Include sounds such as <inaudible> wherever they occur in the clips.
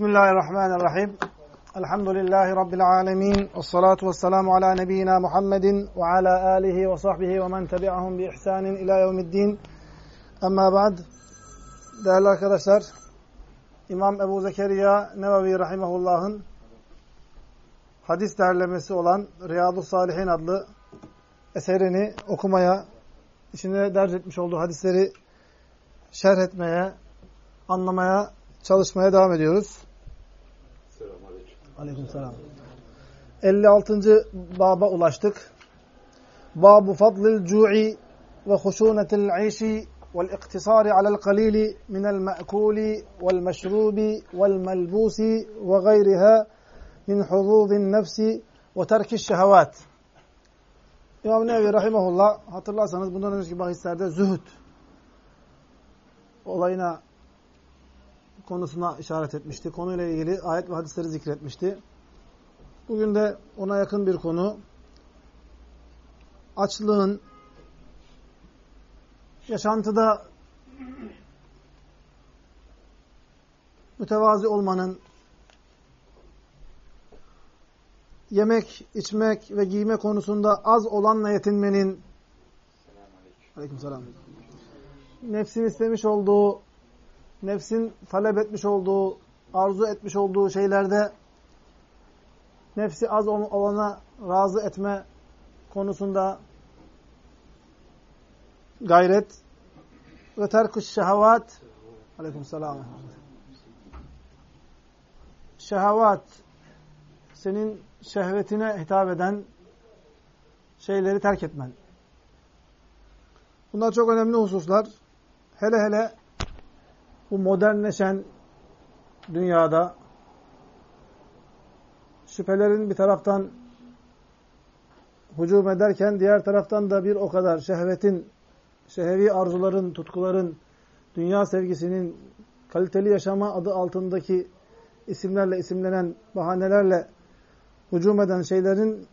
Bismillahirrahmanirrahim. Elhamdülillahi Rabbil alemin. Ve salatu ve selamu ala nebiyyina Muhammedin ve ala alihi ve sahbihi ve men tebi'ahum bi ihsanin ila yevmiddin. Amma ba'd. Değerli arkadaşlar, İmam Ebu Zekeriya Nevevi Rahimahullah'ın hadis derlemesi olan Riyadu Salihin adlı eserini okumaya, içinde derc etmiş olduğu hadisleri şerh etmeye, anlamaya, çalışmaya devam ediyoruz. Aleyküm selam. 56. baba ulaştık. Babu fadlil cu'i ve huşunetil işi vel iktisari alel kalili minel me'kuli vel meşrubi vel melbusi ve gayriha min huzuzin nefsi ve terkiş şehavat. İmam Nevi Rahimahullah hatırlarsanız bundan önceki bahislerde zühd olayına konusuna işaret etmişti. Konuyla ilgili ayet ve hadisleri zikretmişti. Bugün de ona yakın bir konu. Açlığın, yaşantıda mütevazi olmanın, yemek, içmek ve giyme konusunda az olanla yetinmenin Aleykümselam. Nefsin istemiş olduğu nefsin talep etmiş olduğu, arzu etmiş olduğu şeylerde nefsi az olana razı etme konusunda gayret ve terk-ı şehavat aleyküm selam şehavat senin şehvetine hitap eden şeyleri terk etmen. Bunlar çok önemli hususlar. Hele hele bu modernleşen dünyada şüphelerin bir taraftan hücum ederken diğer taraftan da bir o kadar şehvetin, şehevi arzuların, tutkuların, dünya sevgisinin kaliteli yaşama adı altındaki isimlerle isimlenen bahanelerle hücum eden şeylerin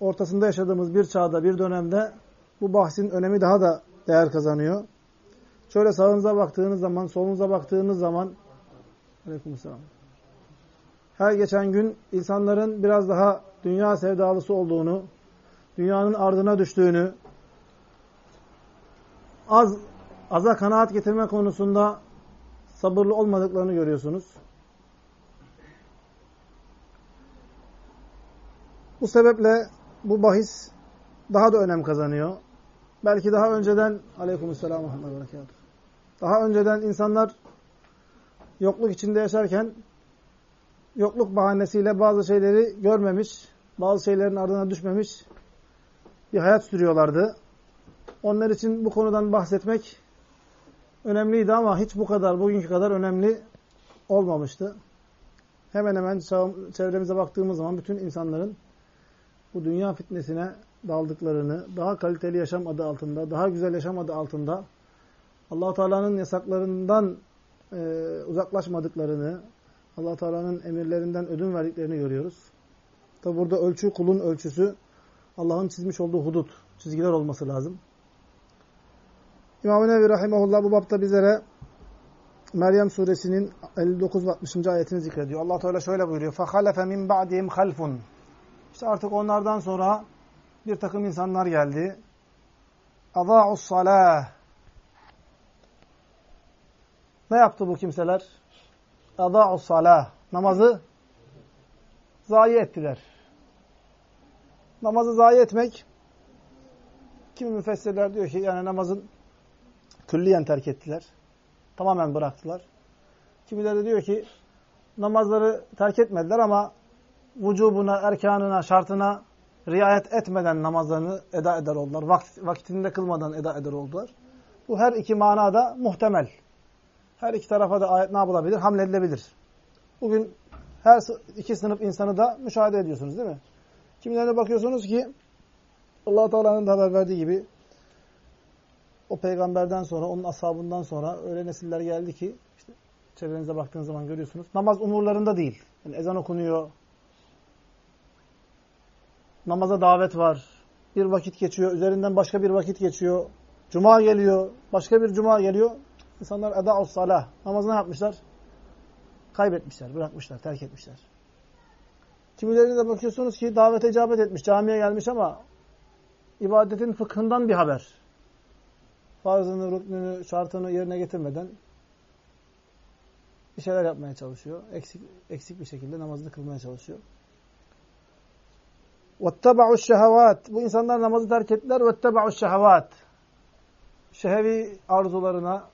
ortasında yaşadığımız bir çağda, bir dönemde bu bahsin önemi daha da değer kazanıyor. Şöyle sağınıza baktığınız zaman, solunuza baktığınız zaman Aleykümselam. Her geçen gün insanların biraz daha dünya sevdalısı olduğunu, dünyanın ardına düştüğünü, az aza kanaat getirme konusunda sabırlı olmadıklarını görüyorsunuz. Bu sebeple bu bahis daha da önem kazanıyor. Belki daha önceden Aleykümselam ve Daha önceden insanlar yokluk içinde yaşarken yokluk bahanesiyle bazı şeyleri görmemiş, bazı şeylerin ardına düşmemiş bir hayat sürüyorlardı. Onlar için bu konudan bahsetmek önemliydi ama hiç bu kadar, bugünkü kadar önemli olmamıştı. Hemen hemen çevremize baktığımız zaman bütün insanların bu dünya fitnesine daldıklarını, daha kaliteli yaşam adı altında, daha güzel yaşam adı altında allah Teala'nın yasaklarından e, uzaklaşmadıklarını, allah Teala'nın emirlerinden ödün verdiklerini görüyoruz. Tabi burada ölçü kulun ölçüsü Allah'ın çizmiş olduğu hudut, çizgiler olması lazım. İmam-ı Nevi Rahimahullah bu bapta bizlere Meryem suresinin 59 ve 60. ayetini zikrediyor. allah Teala şöyle buyuruyor. فَخَلَفَ مِنْ بَعْدِهِمْ خَلْفٌ İşte artık onlardan sonra bir takım insanlar geldi. اَضَاعُ الصَّلَاةِ ne yaptı bu kimseler? Ada'u salah. Namazı zayi ettiler. Namazı zayi etmek kimi müfessirler diyor ki yani namazın külliyen terk ettiler. Tamamen bıraktılar. Kimileri de diyor ki namazları terk etmediler ama vücubuna, erkanına, şartına riayet etmeden namazlarını eda eder oldular. Vakt, vaktinde kılmadan eda eder oldular. Bu her iki manada muhtemel. Her iki tarafa da ayet ne yapılabilir? Hamledilebilir. Bugün her iki sınıf insanı da müşahede ediyorsunuz değil mi? Kimilerine bakıyorsunuz ki allah Teala'nın da haber verdiği gibi o peygamberden sonra, onun ashabından sonra öyle nesiller geldi ki işte çevrenize baktığınız zaman görüyorsunuz. Namaz umurlarında değil. Yani ezan okunuyor, Namaza davet var. Bir vakit geçiyor. Üzerinden başka bir vakit geçiyor. Cuma geliyor. Başka bir cuma geliyor. İnsanlar eda'us salah. Namazı ne yapmışlar? kaybetmişler, bırakmışlar, terk etmişler. Kimilerine de bakıyorsunuz ki davete icabet etmiş, camiye gelmiş ama ibadetin fıkhından bir haber. Farzını, rüknünü, şartını yerine getirmeden bir şeyler yapmaya çalışıyor. Eksik, eksik bir şekilde namazını kılmaya çalışıyor. وَاتَّبَعُ الشَّهَوَاتِ Bu insanlar namazı terk ettiler. وَاتَّبَعُ الشَّهَوَاتِ Şehevi arzularına,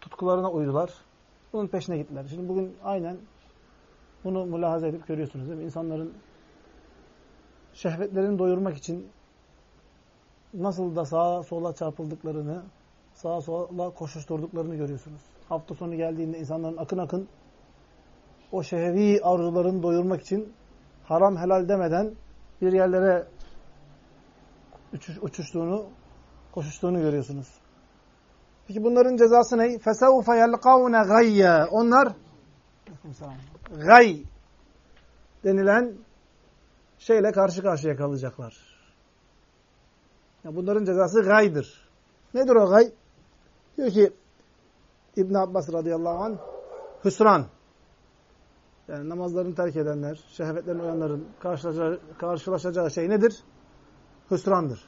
tutkularına uydular. Bunun peşine gittiler. Şimdi bugün aynen bunu mülahaza edip görüyorsunuz değil mi? İnsanların şehvetlerini doyurmak için nasıl da sağa sola çarpıldıklarını, sağa sola koşuşturduklarını görüyorsunuz. Hafta sonu geldiğinde insanların akın akın o şehvi arzularını doyurmak için haram helal demeden bir yerlere uçuş, uçuştuğunu, koşuştuğunu görüyorsunuz. Peki bunların cezası ne? فَسَوْفَ يَلْقَوْنَ غَيَّ Onlar gay denilen şeyle karşı karşıya kalacaklar. Yani bunların cezası gaydır. Nedir o gay? Diyor ki İbn Abbas radıyallahu anh hüsran. Yani namazlarını terk edenler, şehvetlerini uyanların karşılaşacağı, karşılaşacağı şey nedir? Hüsrandır.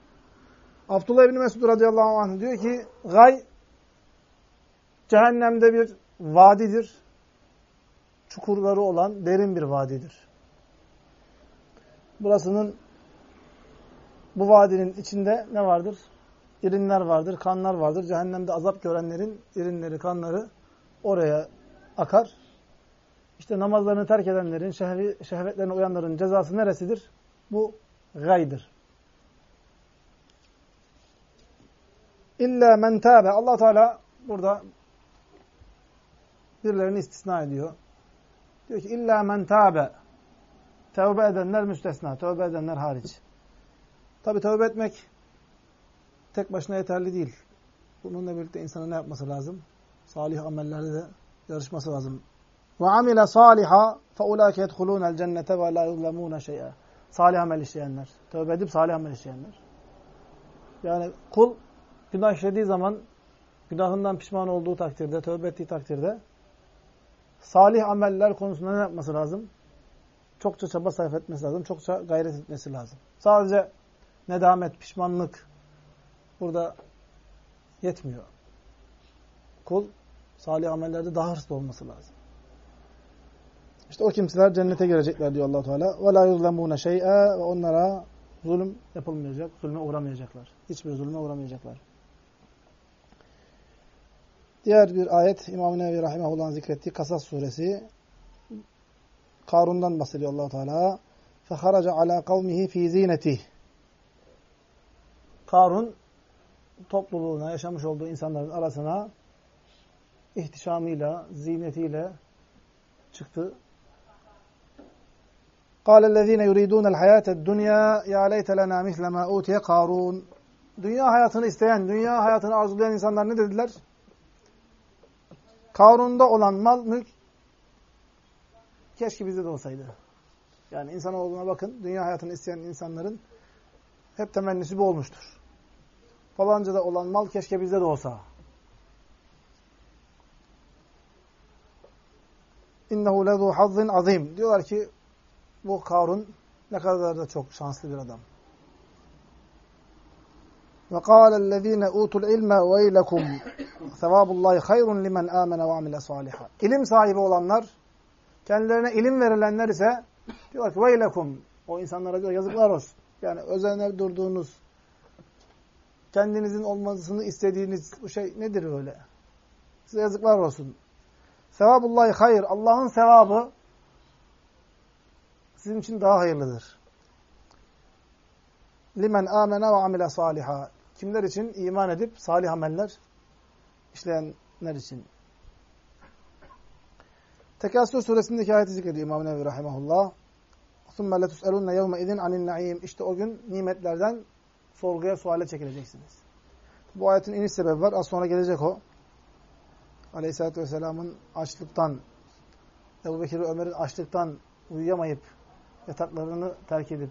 Abdullah İbni Mesud radıyallahu anh diyor ki gay cehennemde bir vadidir. Çukurları olan derin bir vadidir. Burasının bu vadinin içinde ne vardır? İrinler vardır, kanlar vardır. Cehennemde azap görenlerin irinleri, kanları oraya akar. İşte namazlarını terk edenlerin, şehvi, şehvetlerine uyanların cezası neresidir? Bu gaydır. İlla men tâbe. allah Teala burada birilerini istisna ediyor. Diyor ki illa men tâbe. Tevbe edenler müstesna. Tevbe edenler hariç. Tabi tövbe etmek tek başına yeterli değil. Bununla birlikte insanın ne yapması lazım? Salih amellerde de yarışması lazım. Ve amile saliha fe ulaike yedhulûnel cennete ve la yuzlemûne şey'e. Salih amel işleyenler. Tövbe edip salih amel işleyenler. Yani kul günah işlediği zaman günahından pişman olduğu takdirde, tövbe ettiği takdirde salih ameller konusunda ne yapması lazım? Çokça çaba sarf etmesi lazım. Çokça gayret etmesi lazım. Sadece nedamet, pişmanlık burada yetmiyor. Kul salih amellerde daha hırslı olması lazım. İşte o kimseler cennete girecekler diyor Allah Teala. Ve la yuzlemune şey'e ve onlara zulüm yapılmayacak, zulme uğramayacaklar. Hiçbir zulme uğramayacaklar. Diğer bir ayet İmam-ı Nevi Rahimahullah'ın zikrettiği Kasas suresi Karun'dan bahsediyor allah Teala. فَخَرَجَ عَلَى قَوْمِهِ ف۪ي زِينَتِهِ Karun topluluğuna, yaşamış olduğu insanların arasına ihtişamıyla, zinetiyle çıktı. قال الذين يريدون الحياة الدنيا يا ليت لنا مثل ما أوتي قارون Dünya hayatını isteyen, dünya hayatını arzulayan insanlar ne dediler? Karun'da olan mal, mülk keşke bizde de olsaydı. Yani insanoğluna bakın, dünya hayatını isteyen insanların hep temennisi bu olmuştur. Falancada olan mal keşke bizde de olsa. İnnehu lezu hazzin azim. Diyorlar ki bu Karun ne kadar da çok şanslı bir adam. Ve kâlellezîne utul ilme veylekum sevabullahi hayrun limen âmene ve amile sâliha. İlim sahibi olanlar, kendilerine ilim verilenler ise diyorlar ki veylekum. O insanlara diyor yazıklar olsun. Yani özenler durduğunuz, kendinizin olmasını istediğiniz bu şey nedir öyle? Size yazıklar olsun. Sevabullahi hayır. Allah'ın sevabı sizin için daha hayırlıdır. Limen amene ve amile saliha. Kimler için? iman edip salih ameller işleyenler için. Tekasür suresindeki ayeti zikrediyor İmam Nevi Rahimahullah. ثُمَّ لَتُسْأَلُنَّ يَوْمَ اِذٍ عَنِ النَّعِيمِ İşte o gün nimetlerden sorguya, suale çekileceksiniz. Bu ayetin iniş sebebi var. Az sonra gelecek o. Aleyhisselatü Vesselam'ın açlıktan, Ebu Bekir ve Ömer'in açlıktan uyuyamayıp, yataklarını terk edip,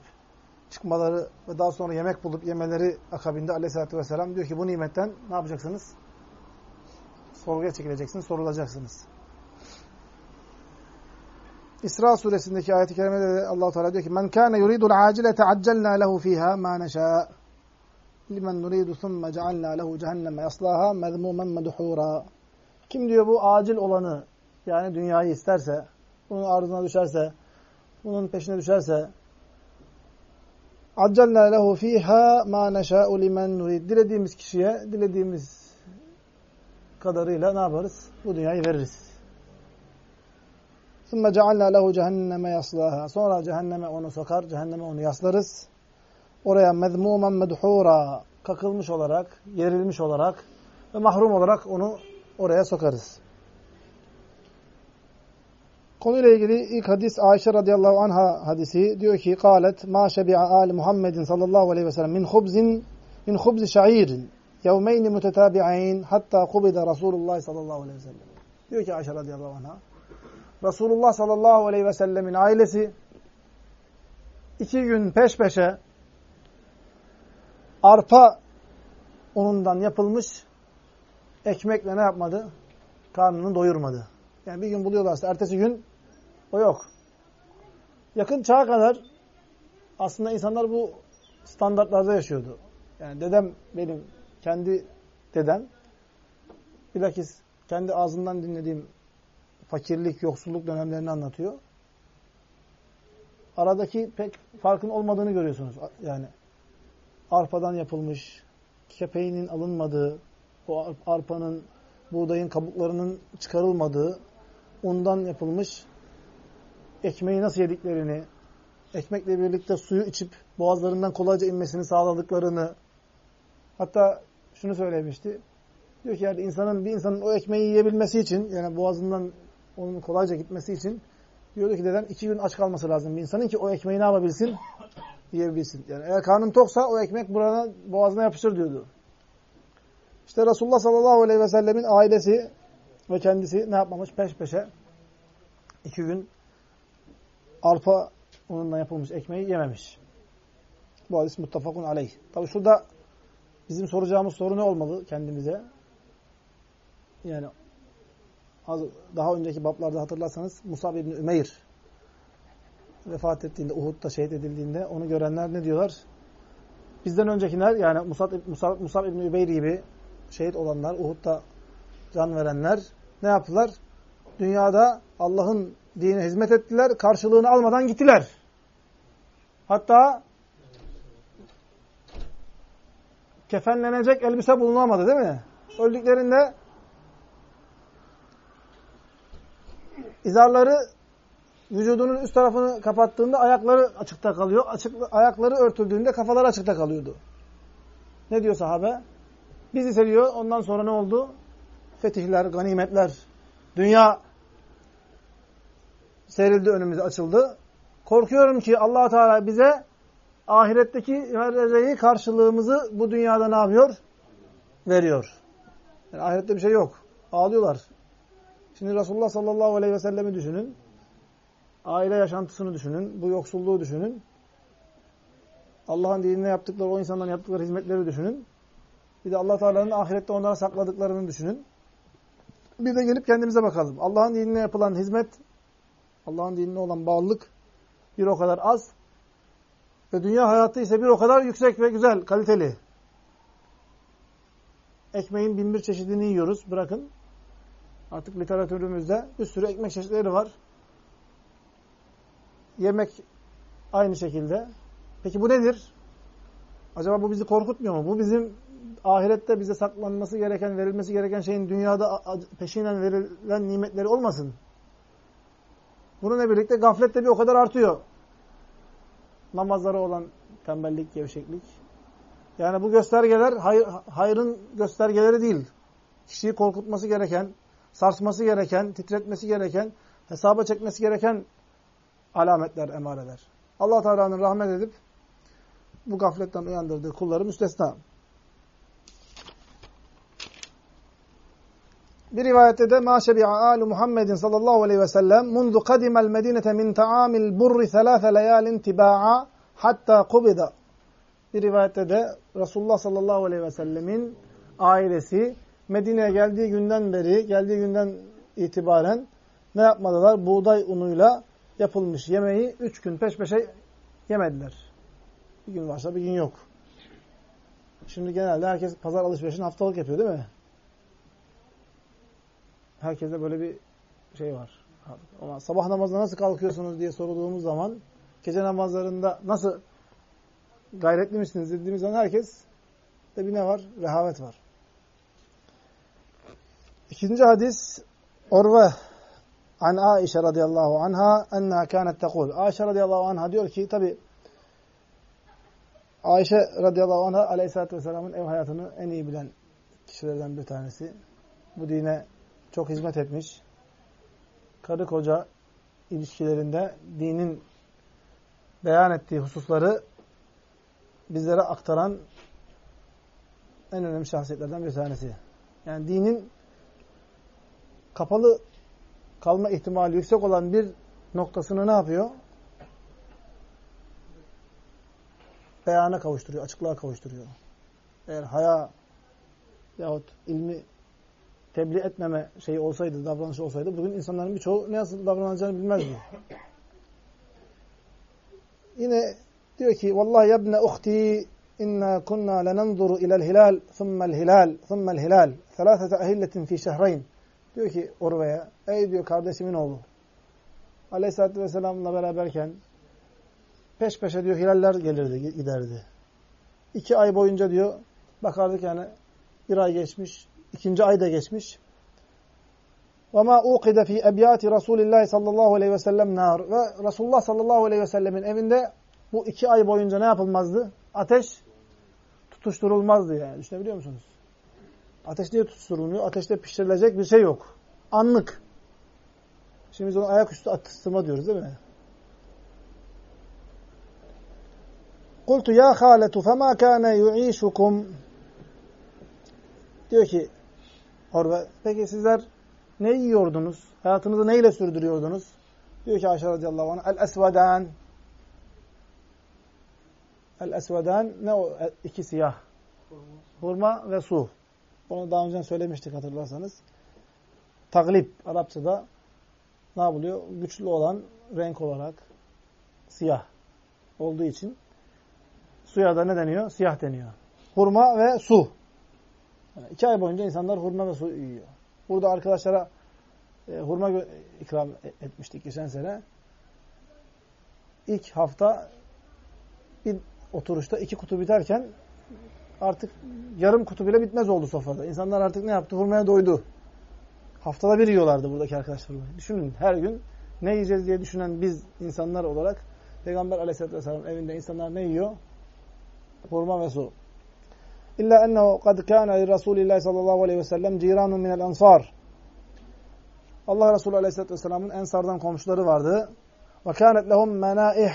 çıkmaları ve daha sonra yemek bulup yemeleri akabinde Aleyhisselatü Vesselam diyor ki bu nimetten ne yapacaksınız? Sorguya çekileceksiniz, sorulacaksınız. İsra suresindeki ayet-i kerimede de Allah Teala diyor ki: "Men kana yuridul acilete accelna lehu fiha ma neşâ. Limen nuridu thumma cealna lehu cehenneme yaslaha mezmumen medhura." Kim diyor bu acil olanı yani dünyayı isterse, bunun arzuna düşerse, bunun peşine düşerse accelna lehu fiha ma neşâ'u limen nurid. Dilediğimiz kişiye dilediğimiz kadarıyla ne yaparız? Bu dünyayı veririz. ثُمَّ جَعَلْنَا لَهُ cehenneme yaslaha. Sonra cehenneme onu sokar, cehenneme onu yaslarız. Oraya mezmumen medhura, kakılmış olarak, yerilmiş olarak ve mahrum olarak onu oraya sokarız. Konuyla ilgili ilk hadis Ayşe radıyallahu anha hadisi diyor ki قالت ما شبع آل محمد sallallahu aleyhi ve sellem min khubzin min khubz şa'ir Yevmeyn mutetabi'ayn hatta kubida Resulullah sallallahu aleyhi ve sellem. Diyor ki Ayşe radıyallahu anha Resulullah sallallahu aleyhi ve sellemin ailesi iki gün peş peşe arpa unundan yapılmış ekmekle ne yapmadı? Karnını doyurmadı. Yani bir gün buluyorlarsa ertesi gün o yok. Yakın çağa kadar aslında insanlar bu standartlarda yaşıyordu. Yani dedem benim kendi dedem bilakis kendi ağzından dinlediğim fakirlik, yoksulluk dönemlerini anlatıyor. Aradaki pek farkın olmadığını görüyorsunuz. Yani arpadan yapılmış, kepeğinin alınmadığı, o arpanın, buğdayın kabuklarının çıkarılmadığı, undan yapılmış ekmeği nasıl yediklerini, ekmekle birlikte suyu içip boğazlarından kolayca inmesini sağladıklarını, hatta şunu söylemişti, diyor ki yani insanın bir insanın o ekmeği yiyebilmesi için, yani boğazından onun kolayca gitmesi için diyordu ki dedem iki gün aç kalması lazım bir insanın ki o ekmeği ne yapabilsin? Yiyebilsin. Yani eğer karnın toksa o ekmek burana, boğazına yapışır diyordu. İşte Resulullah sallallahu aleyhi ve sellemin ailesi ve kendisi ne yapmamış? Peş peşe iki gün arpa unundan yapılmış ekmeği yememiş. Bu hadis muttafakun aleyh. Tabi şurada bizim soracağımız soru ne olmalı kendimize? Yani daha önceki bablarda hatırlarsanız Musab ibn Ümeyr vefat ettiğinde, Uhud'da şehit edildiğinde onu görenler ne diyorlar? Bizden öncekiler yani Musab, Musab, Musab ibn Ümeyr gibi şehit olanlar, Uhud'da can verenler ne yaptılar? Dünyada Allah'ın dine hizmet ettiler, karşılığını almadan gittiler. Hatta kefenlenecek elbise bulunamadı değil mi? Öldüklerinde izarları vücudunun üst tarafını kapattığında ayakları açıkta kalıyor. Açık, ayakları örtüldüğünde kafaları açıkta kalıyordu. Ne diyor sahabe? Biz ise ondan sonra ne oldu? Fetihler, ganimetler, dünya serildi önümüze açıldı. Korkuyorum ki allah Teala bize ahiretteki vereceği karşılığımızı bu dünyada ne yapıyor? Veriyor. Yani ahirette bir şey yok. Ağlıyorlar. Şimdi Resulullah sallallahu aleyhi ve sellemi düşünün. Aile yaşantısını düşünün. Bu yoksulluğu düşünün. Allah'ın dinine yaptıkları, o insanların yaptıkları hizmetleri düşünün. Bir de allah Teala'nın ahirette onlara sakladıklarını düşünün. Bir de gelip kendimize bakalım. Allah'ın dinine yapılan hizmet, Allah'ın dinine olan bağlılık bir o kadar az. Ve dünya hayatı ise bir o kadar yüksek ve güzel, kaliteli. Ekmeğin bin bir çeşidini yiyoruz. Bırakın. Artık literatürümüzde bir sürü ekmek çeşitleri var. Yemek aynı şekilde. Peki bu nedir? Acaba bu bizi korkutmuyor mu? Bu bizim ahirette bize saklanması gereken, verilmesi gereken şeyin dünyada peşinen verilen nimetleri olmasın. Bununla birlikte gaflet de bir o kadar artıyor. Namazlara olan tembellik, gevşeklik. Yani bu göstergeler hayır, hayrın göstergeleri değil. Kişiyi korkutması gereken, sarsması gereken, titretmesi gereken, hesaba çekmesi gereken alametler, emareler. allah Teala'nın rahmet edip bu gafletten uyandırdığı kulları müstesna. Bir rivayette de ma alu Muhammedin sallallahu aleyhi ve sellem mundu kadimel medinete min ta'amil burri thelâfe leyalin tiba'a hatta kubida. Bir rivayette de Resulullah sallallahu aleyhi ve sellemin ailesi Medine'ye geldiği günden beri, geldiği günden itibaren ne yapmadılar? Buğday unuyla yapılmış yemeği üç gün peş peşe yemediler. Bir gün varsa bir gün yok. Şimdi genelde herkes pazar alışverişini haftalık yapıyor değil mi? Herkeste böyle bir şey var. Ama sabah namazına nasıl kalkıyorsunuz diye sorulduğumuz zaman gece namazlarında nasıl gayretli misiniz dediğimiz zaman herkes de bir ne var? Rehavet var. İkinci hadis Orve an Aişe radıyallahu anha enna kânet tekul. Aişe radıyallahu anha diyor ki tabi Ayşe radıyallahu anha aleyhissalatü vesselamın ev hayatını en iyi bilen kişilerden bir tanesi. Bu dine çok hizmet etmiş. Karı koca ilişkilerinde dinin beyan ettiği hususları bizlere aktaran en önemli şahsiyetlerden bir tanesi. Yani dinin kapalı kalma ihtimali yüksek olan bir noktasını ne yapıyor? Beyana kavuşturuyor, açıklığa kavuşturuyor. Eğer haya yahut ilmi tebliğ etmeme şeyi olsaydı, davranışı olsaydı bugün insanların birçoğu nasıl davranacağını bilmezdi. Yine diyor ki vallahi yabne uhti inna kunna lenanzuru ila'l hilal thumma'r hilal thumma'r hilal thalathata ahilletin fi şehrayn. Diyor ki Urve'ye ey diyor kardeşimin oğlu Aleyhisselatü Vesselam'la beraberken peş peşe diyor hilaller gelirdi, giderdi. İki ay boyunca diyor bakardık yani bir ay geçmiş, ikinci ay da geçmiş. وَمَا اُوْقِدَ ف۪ي اَبْيَاتِ رَسُولِ اللّٰهِ sallallahu aleyhi ve sellem nar. Ve Resulullah sallallahu aleyhi ve sellemin evinde bu iki ay boyunca ne yapılmazdı? Ateş tutuşturulmazdı yani. Düşünebiliyor musunuz? Ateş niye tutuşturulmuyor? Ateşte pişirilecek bir şey yok. Anlık. Şimdi biz ona ayaküstü atıştırma diyoruz değil mi? Kultu ya haletu fema kâne yu'îşukum Diyor ki Orve, peki sizler ne yiyordunuz? Hayatınızı neyle sürdürüyordunuz? Diyor ki Ayşe radıyallahu anh, el-esveden. El-esveden ne o? E, iki siyah. Hurma ve su. Onu daha önce söylemiştik hatırlarsanız. Taglip Arapçada ne yapılıyor? Güçlü olan renk olarak siyah olduğu için suya da ne deniyor? Siyah deniyor. Hurma ve su. Yani iki ay boyunca insanlar hurma ve su yiyor. Burada arkadaşlara e, hurma ikram e, etmiştik geçen sene. İlk hafta bir oturuşta iki kutu biterken artık yarım kutu bile bitmez oldu sofrada. İnsanlar artık ne yaptı? Hurmaya doydu. Haftada bir yiyorlardı buradaki arkadaşlar. Düşünün her gün ne yiyeceğiz diye düşünen biz insanlar olarak Peygamber aleyhisselatü vesselam evinde insanlar ne yiyor? Hurma ve su. İlla ennehu kad kâne Resulillah sallallahu aleyhi ve sellem ciranun minel ansar. Allah Resulü aleyhisselatü vesselamın ensardan komşuları vardı. Ve kânet lehum menâih.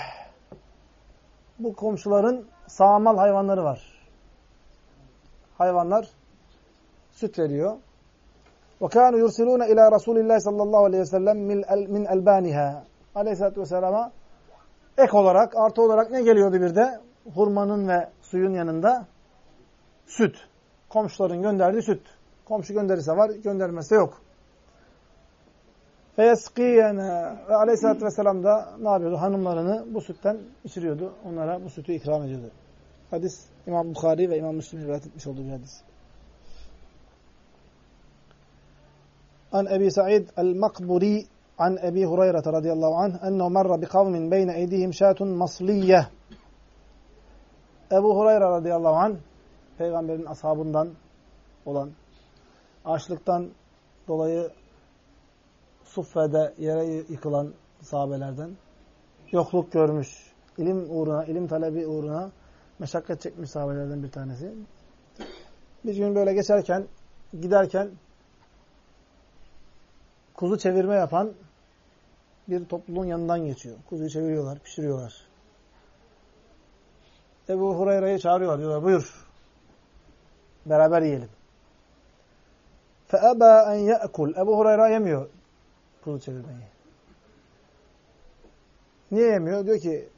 Bu komşuların sağmal hayvanları var. Hayvanlar süt veriyor. Ve kânû yursilûne ilâ Resulillah sallallahu aleyhi ve sellem min elbâniha. Aleyhisselatü vesselama ek olarak, artı olarak ne geliyordu bir de? Hurmanın ve suyun yanında süt. Komşuların gönderdiği süt. Komşu gönderirse var, göndermezse yok. Feyeskiyene ve aleyhissalatü vesselam da ne yapıyordu? Hanımlarını bu sütten içiriyordu. Onlara bu sütü ikram ediyordu. Hadis İmam Bukhari ve İmam Müslim rivayet etmiş olduğu bir hadis. An Ebi Sa'id el-Makburi an Ebi Hureyre radıyallahu anh ennehu merra bi kavmin beyne eydihim şatun masliyye. Ebu Hureyre radıyallahu anh peygamberin ashabından olan açlıktan dolayı Suffe'de yere yıkılan sahabelerden yokluk görmüş, ilim uğruna, ilim talebi uğruna meşakkat çekmiş sahabelerden bir tanesi. Bir gün böyle geçerken, giderken kuzu çevirme yapan bir topluluğun yanından geçiyor. Kuzuyu çeviriyorlar, pişiriyorlar. Ebu Hureyre'yi çağırıyorlar. Diyorlar buyur. Beraber yiyelim. فَأَبَا اَنْ يَأْكُلْ Ebu Hureyre yemiyor kuzu çevirmeyi. Niye yemiyor? Diyor ki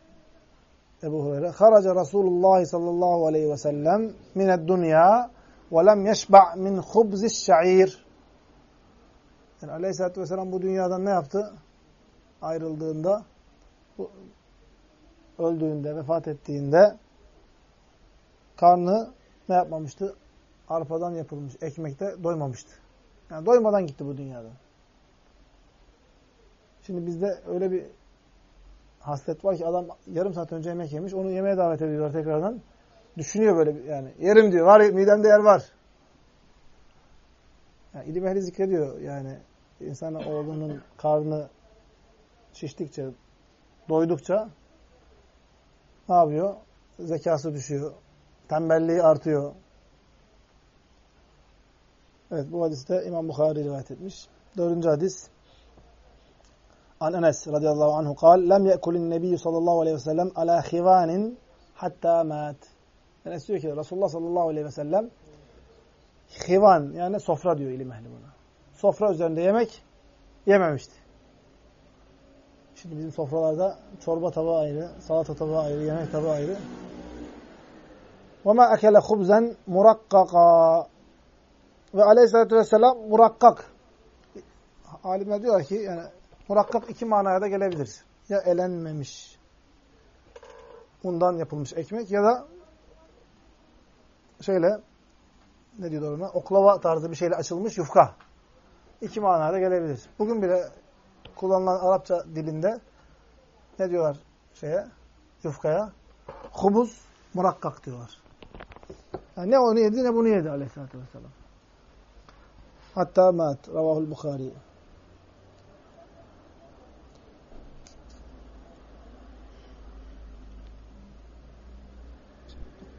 Ebu Hureyre خَرَجَ Resulullah sallallahu aleyhi ve sellem مِنَ الدُّنْيَا وَلَمْ يَشْبَعْ مِنْ خُبْزِ الشَّعِيرِ yani Aleyhisselatü Vesselam bu dünyadan ne yaptı? Ayrıldığında bu öldüğünde, vefat ettiğinde karnı ne yapmamıştı? Arpadan yapılmış ekmekte doymamıştı. Yani doymadan gitti bu dünyadan. Şimdi bizde öyle bir haslet var ki adam yarım saat önce yemek yemiş, onu yemeğe davet ediyorlar tekrardan. Düşünüyor böyle yani. Yerim diyor. Var midemde yer var. Yani ilim ehli zikrediyor yani insan oğlunun karnı şiştikçe, doydukça ne yapıyor? Zekası düşüyor. Tembelliği artıyor. Evet bu hadiste İmam Bukhari rivayet etmiş. Dördüncü hadis. An Enes radıyallahu anhu kal, lem yekulin nebiyyü sallallahu aleyhi ve sellem ala hivanin hatta mat. Enes diyor ki Resulullah sallallahu aleyhi ve sellem hivan yani sofra diyor ilim ehli buna. Sofra üzerinde yemek yememişti. Şimdi bizim sofralarda çorba tabağı ayrı, salata tabağı ayrı, yemek tabağı ayrı. وَمَا أَكَلَ خُبْزًا مُرَقَّقًا ve aleyhissalatü vesselam murakkak. Alimler diyorlar ki yani murakkak iki manaya da gelebilir. Ya elenmemiş undan yapılmış ekmek ya da şöyle ne diyorlar ona? Oklava tarzı bir şeyle açılmış yufka. İki manada gelebilir. Bugün bile kullanılan Arapça dilinde ne diyorlar şeye? Yufkaya? Hubuz, murakkak diyorlar. Yani ne onu yedi ne bunu yedi aleyhissalatü vesselam Hatta mat. Ravahul Bukhari.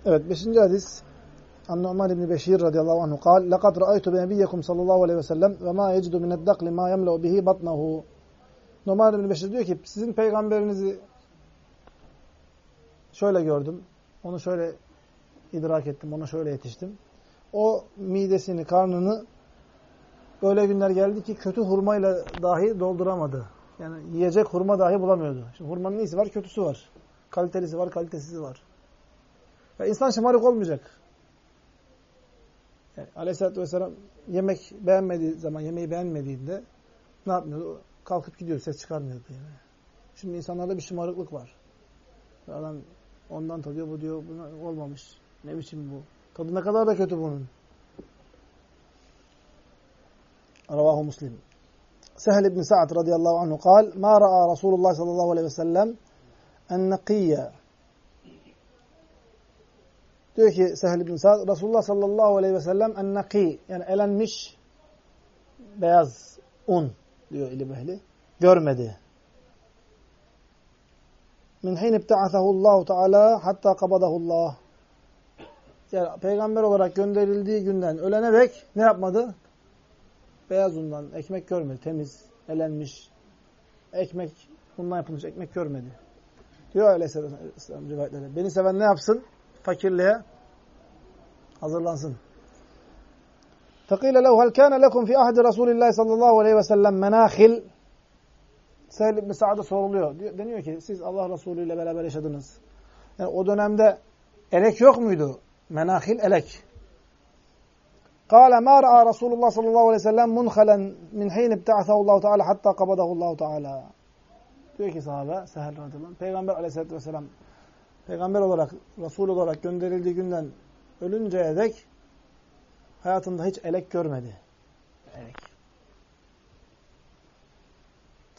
Evet, beşinci hadis. An-Nu'man ibn Beşir radıyallahu anhu kal, لَقَدْ رَأَيْتُ بِنَبِيَّكُمْ sallallahu aleyhi ve sellem ve ma yecidu min اَدَّقْلِ ma يَمْلَعُ bihi batnahu. Nu'man ibn Beşir diyor ki, sizin peygamberinizi şöyle gördüm, onu şöyle idrak ettim, ona şöyle yetiştim. O midesini, karnını öyle günler geldi ki kötü hurmayla dahi dolduramadı. Yani yiyecek hurma dahi bulamıyordu. Şimdi hurmanın iyisi var, kötüsü var. Kalitelisi var, kalitesizi var. Ve insan şımarık olmayacak. Yani Aleyhisselatü Vesselam yemek beğenmediği zaman, yemeği beğenmediğinde ne yapmıyordu? Kalkıp gidiyor, ses çıkarmıyordu yemeğe. Şimdi insanlarda bir şımarıklık var. Adam ondan tadıyor, bu diyor, buna olmamış. Ne biçim bu? Tadı ne kadar da kötü bunun. Ravahu Muslim. Sehl ibn Sa'd radıyallahu anhu kal, ma ra'a Resulullah sallallahu aleyhi ve sellem en-nakiyye Diyor ki Sehl ibn Sa'd, Resulullah sallallahu aleyhi ve sellem en-naki yani elenmiş beyaz un diyor ilim ehli. Görmedi. Min hin ibta'athahullahu Teala hatta kabadahullah. Yani peygamber olarak gönderildiği günden ölene dek ne yapmadı? Beyaz undan ekmek görmedi. Temiz, elenmiş ekmek, bundan yapılmış ekmek görmedi. Diyor Aleyhisselam rivayetleri. Beni seven ne yapsın? Fakirliğe hazırlansın. فَقِيلَ لَوْ هَلْ كَانَ لَكُمْ فِي ahdi Resulillah sallallahu aleyhi ve sellem menahil Sehl ibn Sa'd'a soruluyor. Deniyor ki siz Allah Resulü ile beraber yaşadınız. Yani o dönemde elek yok muydu? Menahil elek. قال ما رأى رسول الله صلى الله عليه وسلم منخلا من حين ابتعثه الله تعالى حتى قبضه الله تعالى. Diyor ki sahabe Seher radıyallahu Peygamber aleyhissalatü vesselam Peygamber olarak, Resul olarak gönderildiği günden ölünceye dek hayatında hiç elek görmedi. Elek.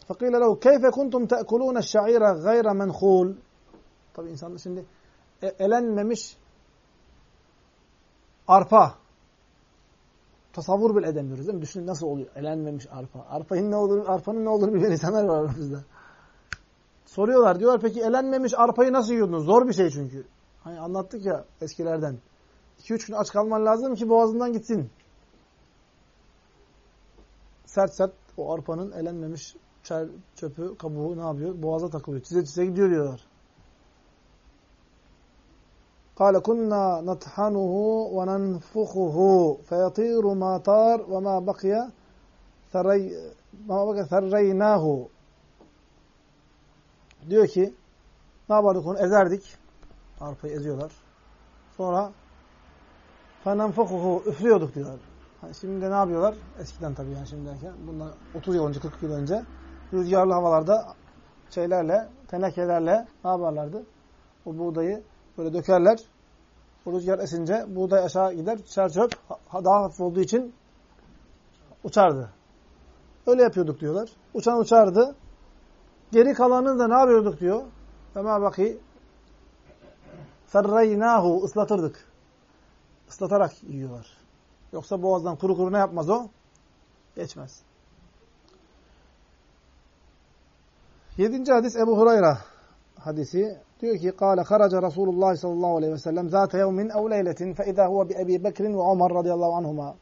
فَقِيلَ لَهُ كَيْفَ كُنْتُمْ تَأْكُلُونَ الشَّعِيرَ غَيْرَ مَنْخُولٍ Tabi insan şimdi e, elenmemiş arpa tasavvur bile edemiyoruz değil mi? Düşünün nasıl oluyor? Elenmemiş arpa. Arpanın ne olur, arpanın ne olduğunu bilen insanlar var aramızda. Soruyorlar. Diyorlar peki elenmemiş arpayı nasıl yiyordunuz? Zor bir şey çünkü. Hani anlattık ya eskilerden. 2-3 gün aç kalman lazım ki boğazından gitsin. Sert sert o arpanın elenmemiş çöpü, kabuğu ne yapıyor? Boğaza takılıyor. Çize çize gidiyor diyorlar. قال كنا نطحنه وننفخه فيطير ما طار وما بقي ثري ما بقي ثريناه Diyor ki ne yapardık onu ezerdik. Arpayı eziyorlar. Sonra فَنَنْفَخُهُ üflüyorduk diyorlar. Hani şimdi de ne yapıyorlar? Eskiden tabii yani şimdi derken. Bundan 30 yıl önce, 40 yıl önce rüzgarlı havalarda şeylerle, tenekelerle ne yaparlardı? O buğdayı böyle dökerler. O rüzgar esince buğday aşağı gider, çer çöp daha hafif olduğu için uçardı. Öyle yapıyorduk diyorlar. Uçan uçardı. Geri kalanını da ne yapıyorduk diyor. Fema baki ferreynahu ıslatırdık. Islatarak yiyorlar. Yoksa boğazdan kuru kuru ne yapmaz o? Geçmez. Yedinci hadis Ebu Hurayra hadisi. Diyor ki kâle haraca Resulullah sallallahu aleyhi ve sellem zâte yevmin ev leyletin fe izâ huve bi Ebi Bekrin ve Ömer radıyallahu anhuma.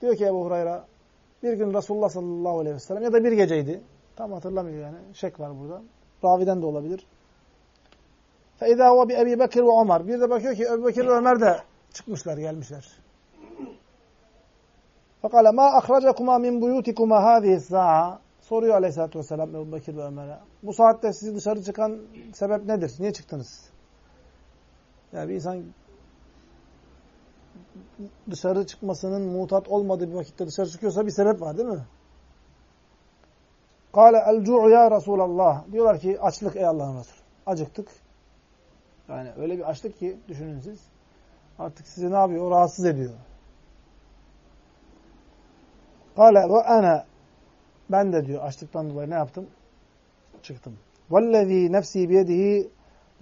Diyor ki Ebu Hureyre bir gün Resulullah sallallahu aleyhi ve sellem ya da bir geceydi. Tam hatırlamıyor yani. Şek var burada. Raviden de olabilir. Fe izâ huve bi Ebi Bekir ve Ömer. Bir de bakıyor ki Ebu ve Ömer de çıkmışlar gelmişler. Fakale ma ahracakuma min buyutikuma hâzihi sa'a. Soruyor aleyhissalatü vesselam Ebu Bekir ve Ömer'e. Bu saatte sizi dışarı çıkan sebep nedir? Niye çıktınız? Yani bir insan dışarı çıkmasının mutat olmadığı bir vakitte dışarı çıkıyorsa bir sebep var değil mi? Kale el-cu'u ya Resulallah. Diyorlar ki açlık ey Allah'ın Resulü. Acıktık. Yani öyle bir açlık ki düşünün siz. Artık sizi ne yapıyor? O rahatsız ediyor. Kale ve ana ben de diyor açlıktan dolayı ne yaptım? Çıktım. Nefsî biyedihi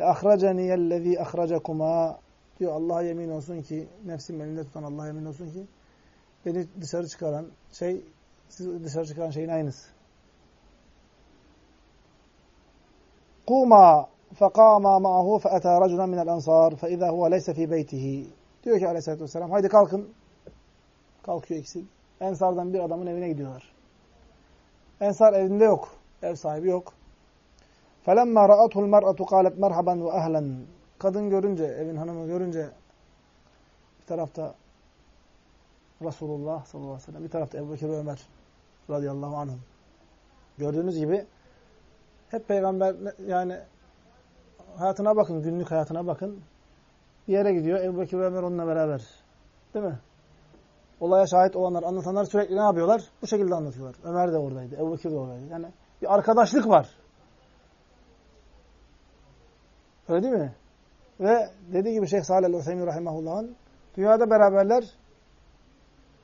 le ahraceni yellezî ahracekuma diyor Allah'a yemin olsun ki nefsim elinde tutan Allah'a yemin olsun ki beni dışarı çıkaran şey sizi dışarı çıkaran şeyin aynısı. Kuma fekama ma'ahu fe'eta raculan minel ansar fe'iza huve leyse fi beytihi. Diyor ki aleyhissalatü vesselam haydi kalkın. Kalkıyor ikisi. Ensardan bir adamın evine gidiyorlar. Ensar evinde yok. Ev sahibi yok. فَلَمَّا رَأَتْهُ الْمَرْأَةُ قَالَتْ مَرْحَبًا وَأَهْلًا Kadın görünce, evin hanımı görünce bir tarafta Resulullah sallallahu aleyhi ve sellem, bir tarafta Ebu Bekir ve Ömer radıyallahu anhum. Gördüğünüz gibi hep peygamber yani hayatına bakın, günlük hayatına bakın. Bir yere gidiyor, Ebu Bekir ve Ömer onunla beraber. Değil mi? Olaya şahit olanlar, anlatanlar sürekli ne yapıyorlar? Bu şekilde anlatıyorlar. Ömer de oradaydı, Ebu Bekir de oradaydı. Yani bir arkadaşlık var. Öyle değil mi? Ve dediği gibi Şeyh Salih el-Hüseyin Rahimahullah'ın dünyada beraberler,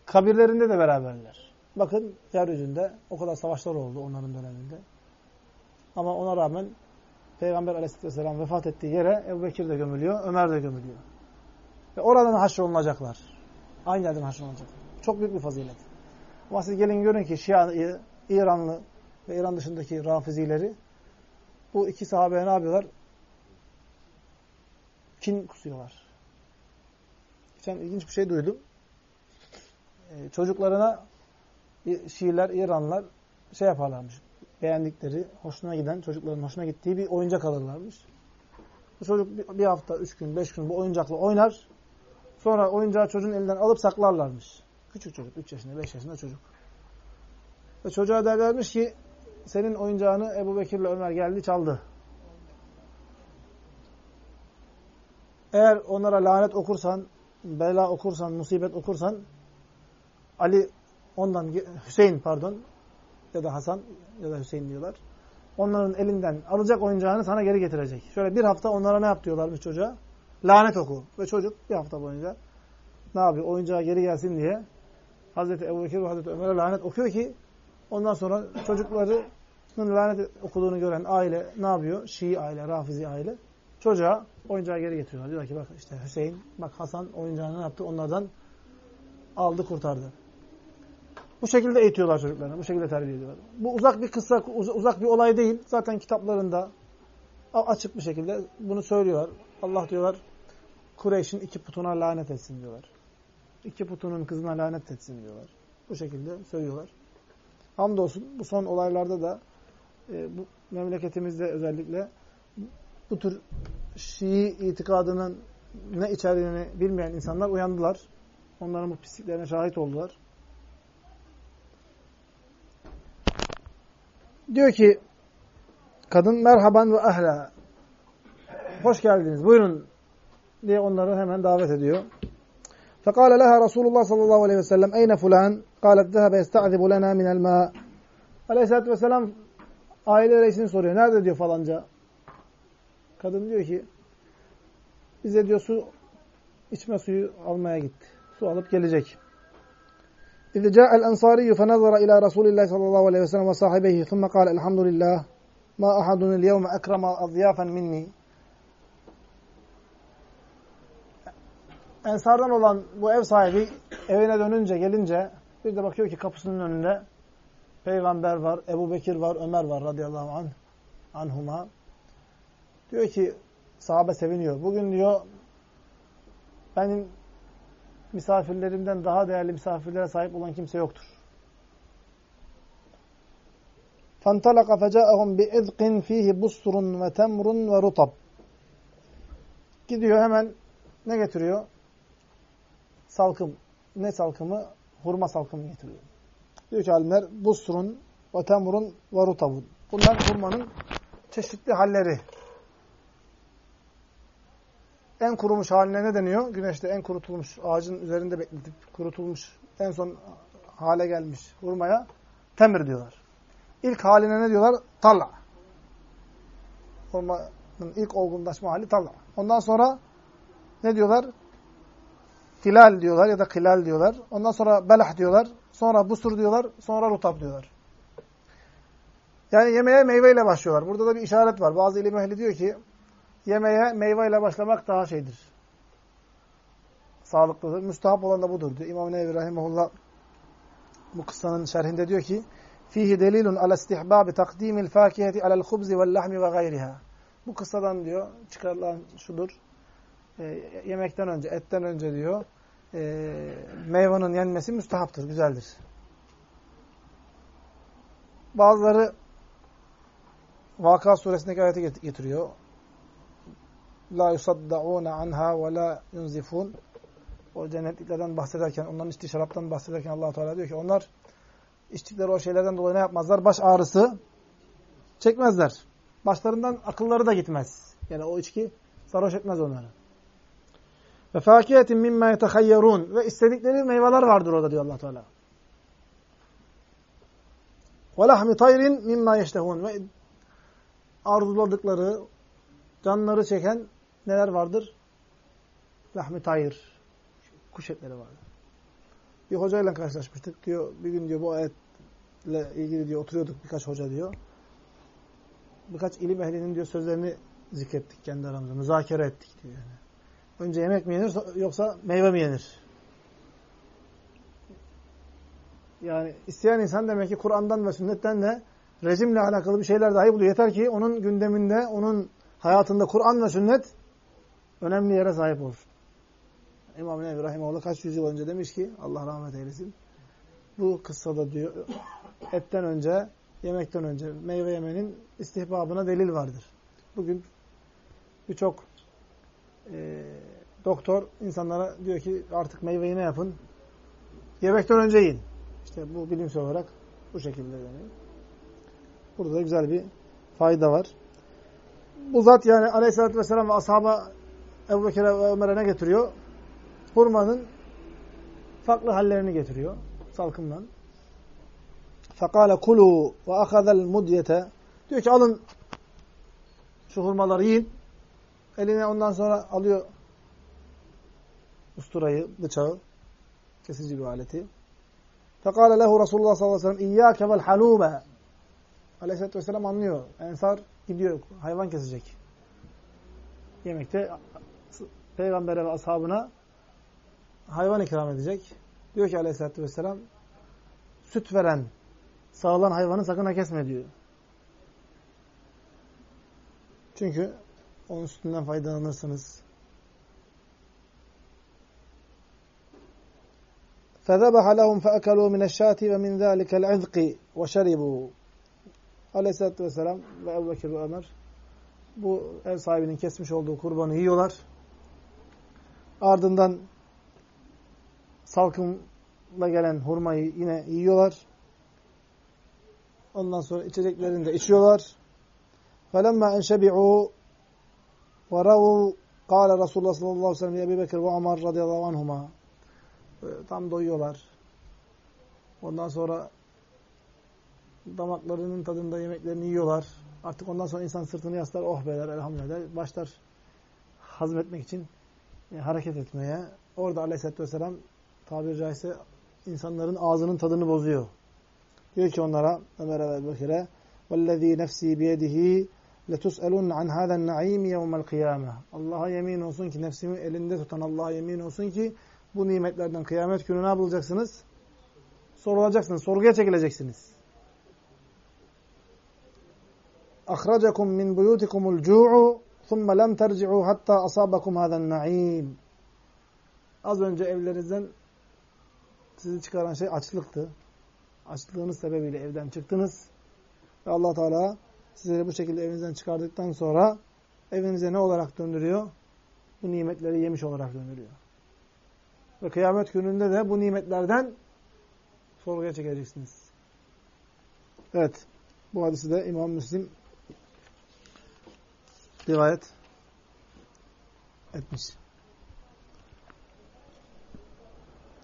kabirlerinde de beraberler. Bakın yeryüzünde o kadar savaşlar oldu onların döneminde. Ama ona rağmen Peygamber aleyhisselam vefat ettiği yere Ebu Bekir de gömülüyor, Ömer de gömülüyor. Ve oradan haşrolunacaklar. Aynı yerden haşrolunacaklar. Çok büyük bir fazilet. Ama siz gelin görün ki Şia'yı, İranlı ve İran dışındaki Rafizileri bu iki sahabeye ne yapıyorlar? kin kusuyorlar. Geçen ilginç bir şey duydum. Ee, çocuklarına Şiiler, İranlılar şey yaparlarmış. Beğendikleri, hoşuna giden, çocukların hoşuna gittiği bir oyuncak alırlarmış. Bu çocuk bir hafta, üç gün, beş gün bu oyuncakla oynar. Sonra oyuncağı çocuğun elinden alıp saklarlarmış. Küçük çocuk, üç yaşında, beş yaşında çocuk. Ve çocuğa derlermiş ki senin oyuncağını Ebu Bekir'le Ömer geldi çaldı. Eğer onlara lanet okursan, bela okursan, musibet okursan Ali ondan Hüseyin pardon ya da Hasan ya da Hüseyin diyorlar. Onların elinden alacak oyuncağını sana geri getirecek. Şöyle bir hafta onlara ne yap diyorlarmış çocuğa? Lanet oku. Ve çocuk bir hafta boyunca ne yapıyor? Oyuncağı geri gelsin diye Hazreti Ebu Bekir ve Hazreti Ömer'e lanet okuyor ki ondan sonra çocuklarının lanet okuduğunu gören aile ne yapıyor? Şii aile, Rafizi aile. Çocuğa oyuncağı geri getiriyorlar. Diyorlar ki bak işte Hüseyin, bak Hasan oyuncağını yaptı? Onlardan aldı, kurtardı. Bu şekilde eğitiyorlar çocuklarını. Bu şekilde terbiye ediyorlar. Bu uzak bir kısa, uzak bir olay değil. Zaten kitaplarında açık bir şekilde bunu söylüyorlar. Allah diyorlar Kureyş'in iki putuna lanet etsin diyorlar. İki putunun kızına lanet etsin diyorlar. Bu şekilde söylüyorlar. Hamdolsun bu son olaylarda da e, bu memleketimizde özellikle bu tür Şii itikadının ne içeriğini bilmeyen insanlar uyandılar. Onların bu pisliklerine şahit oldular. Diyor ki kadın merhaban ve ahla hoş geldiniz buyurun diye onları hemen davet ediyor. فقال لها رسول الله صلى الله عليه وسلم أين فلان قالت ذهب يستعذب لنا من الماء Aleyhisselatü Vesselam Aile reisini soruyor. Nerede diyor falanca? Kadın diyor ki bize diyor su içme suyu almaya gitti. Su alıp gelecek. إذ جاء الأنصاري فنظر إلى رسول الله صلى الله عليه وسلم وصاحبه ثم قال الحمد لله ما أحد اليوم أكرم أضيافا مني Ensardan olan bu ev sahibi evine dönünce, gelince bir de bakıyor ki kapısının önünde peygamber var, Ebu Bekir var, Ömer var radıyallahu anh, anhuma. Diyor ki sahabe seviniyor. Bugün diyor benim misafirlerimden daha değerli misafirlere sahip olan kimse yoktur. فَانْطَلَقَ فَجَاءَهُمْ بِاِذْقٍ ف۪يهِ بُسْرٌ وَتَمْرٌ وَرُطَبٌ Gidiyor hemen ne getiriyor? Salkım. Ne salkımı? Hurma salkımı getiriyor. Diyor ki alimler busrun ve rutabun. Bunlar hurmanın çeşitli halleri. En kurumuş haline ne deniyor? Güneşte en kurutulmuş, ağacın üzerinde bekletip kurutulmuş, en son hale gelmiş hurmaya temir diyorlar. İlk haline ne diyorlar? Talla. Hurmanın ilk olgunlaşma hali talla. Ondan sonra ne diyorlar? Hilal diyorlar ya da hilal diyorlar. Ondan sonra belah diyorlar. Sonra busur diyorlar. Sonra rutab diyorlar. Yani yemeğe meyveyle başlıyorlar. Burada da bir işaret var. Bazı ilim ehli diyor ki yemeğe meyveyle başlamak daha şeydir. Sağlıklıdır. Müstahap olan da budur diyor. İmam Nevi Rahimahullah bu kıssanın şerhinde diyor ki fihi delilun ala istihbabi takdimil fakiheti alel khubzi vel lahmi ve gayriha. Bu kıssadan diyor çıkarılan şudur. E, yemekten önce, etten önce diyor e, meyvanın yenmesi müstahaptır, güzeldir. Bazıları Vaka suresindeki ayeti getiriyor. La yusaddaûne anha ve la yunzifun. O cennetliklerden bahsederken, onların içtiği şaraptan bahsederken allah Teala diyor ki onlar içtikleri o şeylerden dolayı ne yapmazlar? Baş ağrısı çekmezler. Başlarından akılları da gitmez. Yani o içki sarhoş etmez onları. Ve fakiyetin mimma yetehayyerun. Ve istedikleri meyveler vardır orada diyor allah Teala. Ve lahmi tayrin mimma yeştehun. Ve arzuladıkları, canları çeken neler vardır? Lahmi tayr. Kuş etleri vardır. Bir hocayla karşılaşmıştık. Diyor, bir gün diyor bu ayetle ilgili diyor oturuyorduk birkaç hoca diyor. Birkaç ilim ehlinin diyor sözlerini zikrettik kendi aramızda. Müzakere ettik diyor yani. Önce yemek mi yenir yoksa meyve mi yenir? Yani isteyen insan demek ki Kur'an'dan ve sünnetten de rejimle alakalı bir şeyler dahi buluyor. Yeter ki onun gündeminde, onun hayatında Kur'an ve sünnet önemli yere sahip olur. İmam Nebi Rahimoğlu kaç yüzyıl önce demiş ki, Allah rahmet eylesin, bu kıssada diyor, etten önce, yemekten önce meyve yemenin istihbabına delil vardır. Bugün birçok e, doktor insanlara diyor ki artık meyveyi ne yapın? Yemekten önce yiyin. İşte bu bilimsel olarak bu şekilde yani. Burada da güzel bir fayda var. Bu zat yani aleyhissalatü vesselam ve ashaba Ebu Bekir'e ve Ömer'e ne getiriyor? Hurmanın farklı hallerini getiriyor. Salkımdan. Fekale kulu ve akadel mudyete diyor ki alın şu hurmaları yiyin. Eline ondan sonra alıyor usturayı, bıçağı, kesici bir aleti. Fekale lehu Resulullah sallallahu aleyhi ve sellem İyyâke vel halûbe Aleyhisselatü vesselam anlıyor. Ensar gidiyor, hayvan kesecek. Yemekte peygambere ve ashabına hayvan ikram edecek. Diyor ki aleyhissalatü vesselam süt veren, sağılan hayvanı sakın ha kesme diyor. Çünkü onun sütünden faydalanırsınız. فَذَبَحَ لَهُمْ فَأَكَلُوا مِنَ الشَّاتِ وَمِنْ ذَٰلِكَ الْعِذْقِ وَشَرِبُوا Aleyhisselatü Vesselam ve Ebu Bekir ve Ömer bu ev sahibinin kesmiş olduğu kurbanı yiyorlar. Ardından salkımla gelen hurmayı yine yiyorlar. Ondan sonra içeceklerini de içiyorlar. فَلَمَّا اَنْشَبِعُوا وَرَوُوا قَالَ Resulullah sallallahu aleyhi ve sellem Ebu Bekir ve Ömer radıyallahu anhuma Tam doyuyorlar. Ondan sonra damaklarının tadında yemeklerini yiyorlar. Artık ondan sonra insan sırtını yaslar, oh beyler elhamdülillah. Başlar hazmetmek için e, hareket etmeye. Orada aleyhissalatü vesselam tabiri caizse insanların ağzının tadını bozuyor. Diyor ki onlara Ömer'e ve Ebubekir'e وَالَّذ۪ي نَفْس۪ي بِيَدِهِ لَتُسْأَلُنَّ عَنْ هَذَا النَّعِيمِ يَوْمَ الْقِيَامَةِ Allah'a yemin olsun ki, nefsimi elinde tutan Allah'a yemin olsun ki, bu nimetlerden kıyamet günü ne yapılacaksınız? Sorulacaksınız, sorguya çekileceksiniz. أَخْرَجَكُمْ مِنْ بُيُوتِكُمُ الْجُوعُ ثُمَّ لَمْ تَرْجِعُوا حَتَّى أَصَابَكُمْ هَذَا النَّعِيمِ Az önce evlerinizden sizi çıkaran şey açlıktı. Açlığınız sebebiyle evden çıktınız. Ve allah Teala sizleri bu şekilde evinizden çıkardıktan sonra evinize ne olarak döndürüyor? Bu nimetleri yemiş olarak döndürüyor. Ve kıyamet gününde de bu nimetlerden sorguya çekeceksiniz. Evet. Bu hadisi de İmam Müslim rivayet etmiş.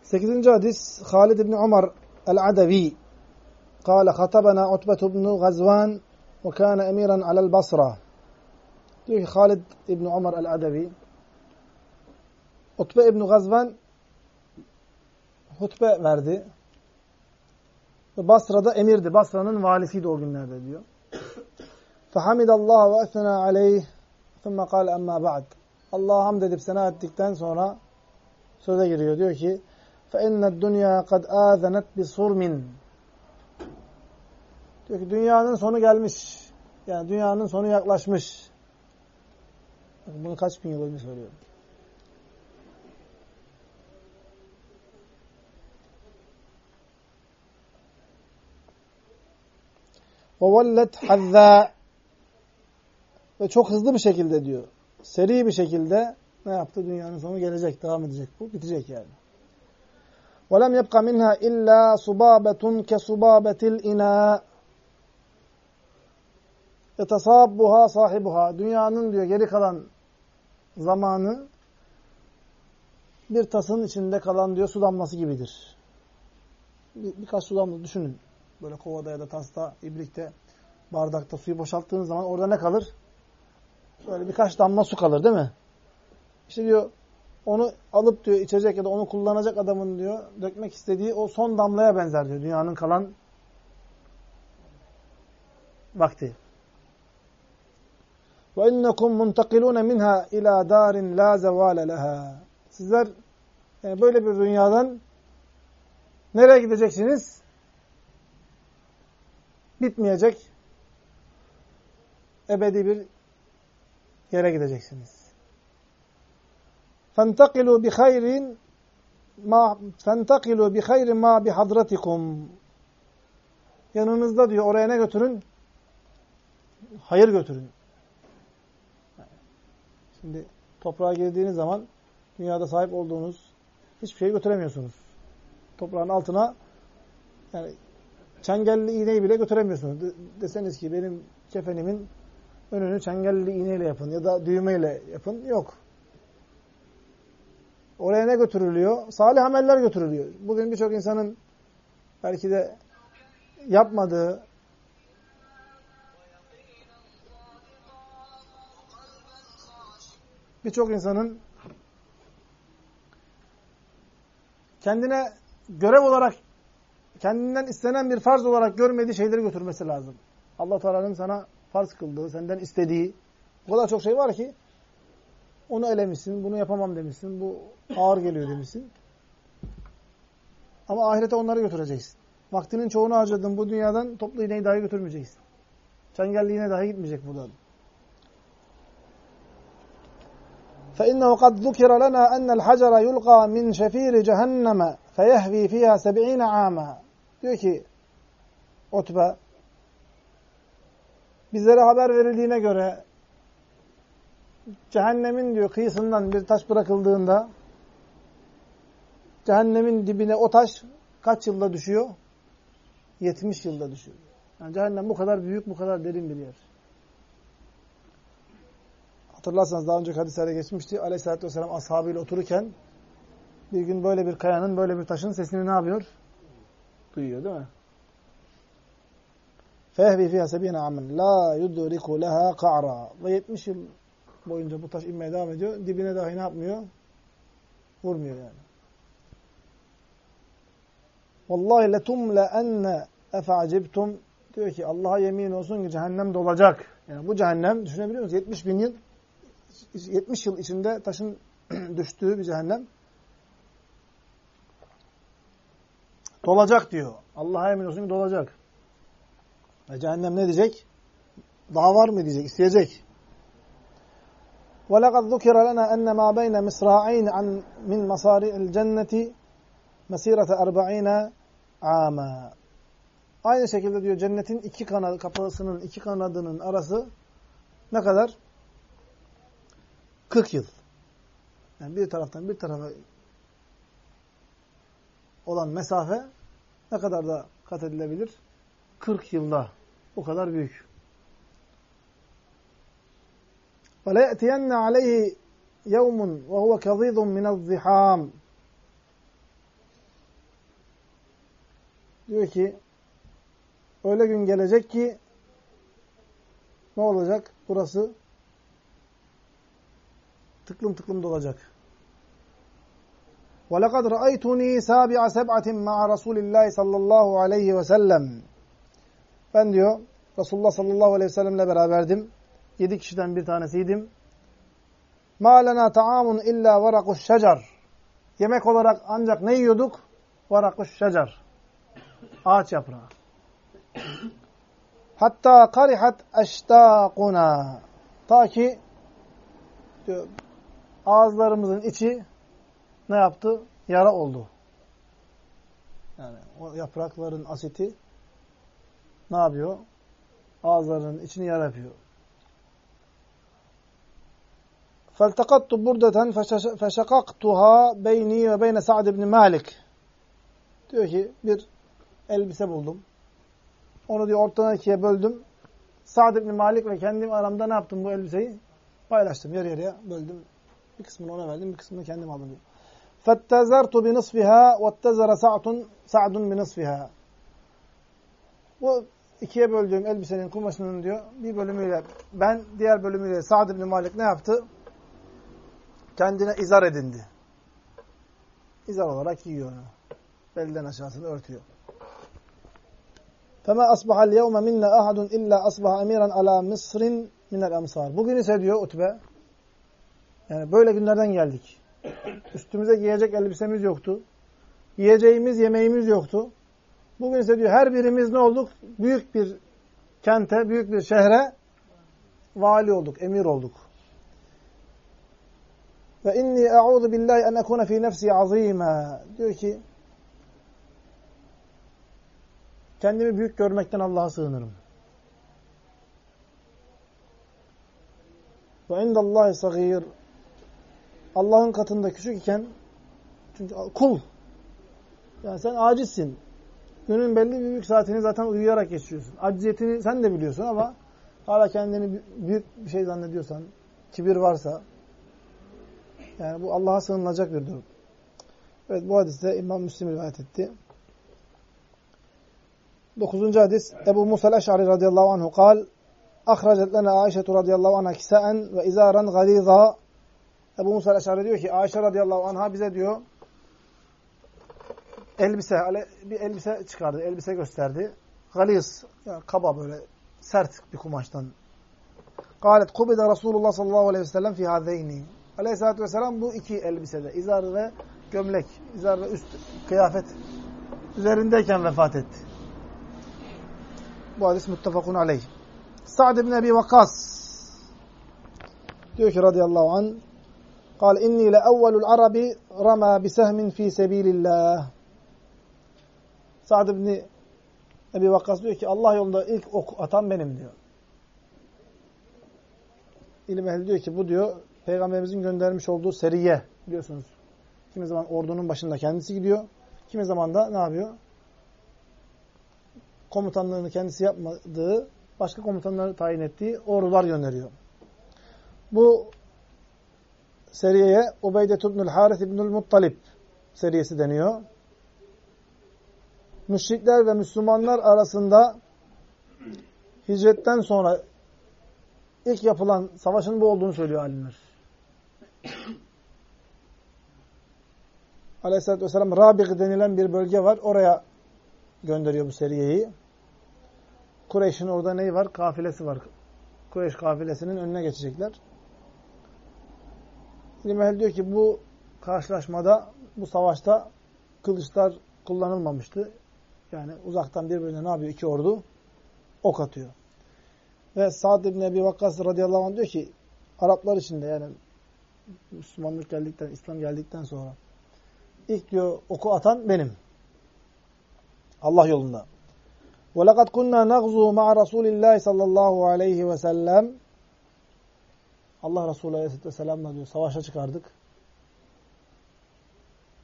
Sekizinci hadis Halid İbni Umar El-Adavi قال خطبنا عتبة بن غزوان وكان أميرا على البصرة diyor ki Halid İbni Umar el-Adevi Utbe İbni Gazvan hutbe verdi. Ve Basra'da emirdi. Basra'nın valisiydi o günlerde diyor. فَحَمِدَ اللّٰهَ وَاَثْنَا عَلَيْهِ ثُمَّ قَالَ اَمَّا بَعْدِ Allah'a hamd edip sena ettikten sonra söze giriyor. Diyor ki فَاِنَّ الدُّنْيَا قَدْ آذَنَتْ بِصُرْمٍ Diyor ki dünyanın sonu gelmiş. Yani dünyanın sonu yaklaşmış. Bunu kaç bin yıl önce söylüyorum. وَوَلَّتْ حَذَّا Ve çok hızlı bir şekilde diyor. Seri bir şekilde ne yaptı? Dünyanın sonu gelecek, devam edecek bu. Bitecek yani. وَلَمْ يَبْقَ مِنْهَا إِلَّا صُبَابَةٌ كَصُبَابَةِ الْاِنَاءِ Yetasabbuha sahibuha. Dünyanın diyor geri kalan zamanı bir tasın içinde kalan diyor su damlası gibidir. Bir, birkaç su damlası düşünün. Böyle kovada ya da tasta, ibrikte, bardakta suyu boşalttığınız zaman orada ne kalır? Böyle birkaç damla su kalır değil mi? İşte diyor onu alıp diyor içecek ya da onu kullanacak adamın diyor dökmek istediği o son damlaya benzer diyor dünyanın kalan vakti. Ve innekum muntakilune minha ila darin la zevale leha. Sizler yani böyle bir dünyadan nereye gideceksiniz? Bitmeyecek ebedi bir yere gideceksiniz. Bi hayrin ma hayrin ma bi hadratikum. Yanınızda diyor oraya ne götürün? Hayır götürün. Şimdi toprağa girdiğiniz zaman dünyada sahip olduğunuz hiçbir şeyi götüremiyorsunuz. Toprağın altına yani çengelli iğneyi bile götüremiyorsunuz. De deseniz ki benim kefenimin önünü çengelli iğneyle yapın ya da düğmeyle yapın. Yok. Oraya ne götürülüyor? Salih ameller götürülüyor. Bugün birçok insanın belki de yapmadığı birçok insanın kendine görev olarak kendinden istenen bir farz olarak görmediği şeyleri götürmesi lazım. Allah Teala'nın sana farz kıldığı, senden istediği o kadar çok şey var ki onu elemişsin, bunu yapamam demişsin, bu ağır geliyor demişsin. Ama ahirete onları götüreceksin. Vaktinin çoğunu harcadın bu dünyadan toplu iğneyi dahi götürmeyeceksin. Çengelli iğne dahi gitmeyecek buradan. فإنه قد ذكر لنا أن الحجر يلقى من شفير جهنم فيهوي فيها سبعين عاما diyor ki Utbe bizlere haber verildiğine göre cehennemin diyor kıyısından bir taş bırakıldığında cehennemin dibine o taş kaç yılda düşüyor? 70 yılda düşüyor. Yani cehennem bu kadar büyük, bu kadar derin bir yer. Hatırlarsanız daha önceki hadislerde geçmişti. Aleyhisselatü Vesselam ashabıyla otururken bir gün böyle bir kayanın, böyle bir taşın sesini ne yapıyor? Duyuyor değil mi? Fehvi fiha sebine amen. La yudriku leha ka'ra. Ve 70 yıl boyunca bu taş inmeye devam ediyor. Dibine dahi ne yapmıyor? Vurmuyor yani. Vallahi letumle enne efa'cibtum diyor ki Allah'a yemin olsun ki cehennem dolacak. Yani bu cehennem düşünebiliyor musunuz? 70 bin yıl 70 yıl içinde taşın <clears throat> düştüğü bir cehennem dolacak diyor. Allah'a yemin olsun ki dolacak. Ve cehennem ne diyecek? Daha var mı diyecek, isteyecek. وَلَقَدْ ذُكِرَ لَنَا أَنَّ مَا بَيْنَ مِصْرَاعَيْنِ عَنْ مِنْ مَصَارِعِ الْجَنَّةِ مَسِيرَةَ اَرْبَعِينَ عَامًا Aynı şekilde diyor cennetin iki kanadı, kapısının iki kanadının arası ne kadar? 40 yıl. Yani bir taraftan bir tarafa olan mesafe ne kadar da kat edilebilir? 40 yılda. Bu kadar büyük. وَلَيَأْتِيَنَّ عَلَيْهِ يَوْمٌ وَهُوَ كَظِيظٌ مِنَ الزِّحَامِ Diyor ki öyle gün gelecek ki ne olacak? Burası tıklım tıklım dolacak. وَلَقَدْ رَأَيْتُنِي سَابِعَ سَبْعَةٍ مَعَ رَسُولِ اللّٰهِ sallallahu aleyhi ve sellem. Ben diyor Resulullah sallallahu aleyhi ve sellemle beraberdim. Yedi kişiden bir tanesiydim. مَا لَنَا تَعَامٌ اِلَّا وَرَقُ الشَّجَرِ Yemek olarak ancak ne yiyorduk? وَرَقُ الشَّجَرِ Ağaç yaprağı. <clears throat> Hatta karihat eştâkuna. Ta ki diyor, ağızlarımızın içi ne yaptı? Yara oldu. Yani o yaprakların asiti ne yapıyor? Ağızlarının içini yara yapıyor. فَالْتَقَطْتُ بُرْدَةً فَشَقَقْتُهَا بَيْنِي وَبَيْنَ سَعْدِ بْنِ Malik. Diyor ki bir elbise buldum. Onu diyor ortadan ikiye böldüm. Sa'd ibn Malik ve kendim aramda ne yaptım bu elbiseyi? Paylaştım. Yarı yarıya böldüm. Bir kısmını ona verdim, bir kısmını kendim aldım diyor. فَاتَّزَرْتُ بِنِصْفِهَا وَاتَّزَرَ سَعْدٌ سَعْدٌ بِنِصْفِهَا Bu ikiye böldüğüm elbisenin kumaşının diyor bir bölümüyle ben diğer bölümüyle Sa'd ibn Malik ne yaptı? Kendine izar edindi. İzar olarak giyiyor onu. Belden aşağısını örtüyor. فَمَا أَصْبَحَ الْيَوْمَ مِنَّا أَحَدٌ إِلَّا أَصْبَحَ أَمِيرًا عَلَى مِصْرٍ مِنَ الْأَمْصَارِ Bugün ise diyor Utbe, yani böyle günlerden geldik. Üstümüze giyecek elbisemiz yoktu. Yiyeceğimiz, yemeğimiz yoktu. Bugün ise diyor her birimiz ne olduk? Büyük bir kente, büyük bir şehre vali olduk, emir olduk. Ve inni a'udhu billahi en ekuna fi nefsi azima. Diyor ki kendimi büyük görmekten Allah'a sığınırım. Ve indallahi sagir. Allah'ın katında küçük iken çünkü kul. Yani sen acizsin. Günün belli bir büyük saatini zaten uyuyarak geçiriyorsun. Acziyetini sen de biliyorsun ama hala kendini büyük bir şey zannediyorsan, kibir varsa yani bu Allah'a sığınılacak bir durum. Evet bu hadiste İmam Müslim rivayet etti. Dokuzuncu hadis Ebu Musa el-Eş'ari radıyallahu anhu kal Ahracet lena Ayşe radıyallahu anha kisaen ve izaran galiza Ebu Musa el-Eş'ari diyor ki Ayşe radıyallahu anha bize diyor elbise, bir elbise çıkardı, elbise gösterdi. Galiz, yani kaba böyle sert bir kumaştan. Galet kubida Resulullah sallallahu aleyhi ve sellem fi hazeyni. Aleyhisselatü vesselam bu iki elbisede, izar ve gömlek, izar ve üst kıyafet üzerindeyken vefat etti. Bu hadis muttefakun aleyh. Sa'd ibn Ebi Vakkas diyor ki radıyallahu anh قال إني لأول العرب رمى بسهم في سبيل الله Sa'd ibn Ebi Vakkas diyor ki Allah yolunda ilk ok atan benim diyor. İlim ehli diyor ki bu diyor Peygamberimizin göndermiş olduğu seriye biliyorsunuz. Kimi zaman ordunun başında kendisi gidiyor. Kimi zaman da ne yapıyor? Komutanlığını kendisi yapmadığı, başka komutanları tayin ettiği ordular gönderiyor. Bu seriyeye Ubeyde ibnül Harith ibnül Muttalib seriyesi deniyor. Müşrikler ve Müslümanlar arasında hicretten sonra ilk yapılan savaşın bu olduğunu söylüyor alimler. <clears throat> Aleyhisselatü Vesselam Rabig denilen bir bölge var. Oraya gönderiyor bu seriyeyi. Kureyş'in orada neyi var? Kafilesi var. Kureyş kafilesinin önüne geçecekler. İlim ehli diyor ki bu karşılaşmada, bu savaşta kılıçlar kullanılmamıştı. Yani uzaktan birbirine ne yapıyor? İki ordu ok atıyor. Ve Sa'd ibn Ebi Vakkas radıyallahu anh diyor ki Araplar içinde yani Müslümanlık geldikten, İslam geldikten sonra ilk diyor oku atan benim. Allah yolunda. وَلَقَدْ كُنَّا نَغْزُوا مَعَ رَسُولِ اللّٰهِ sallallahu aleyhi ve sellem Allah Resulü aleyhisselatü vesselam'la diyor savaşa çıkardık.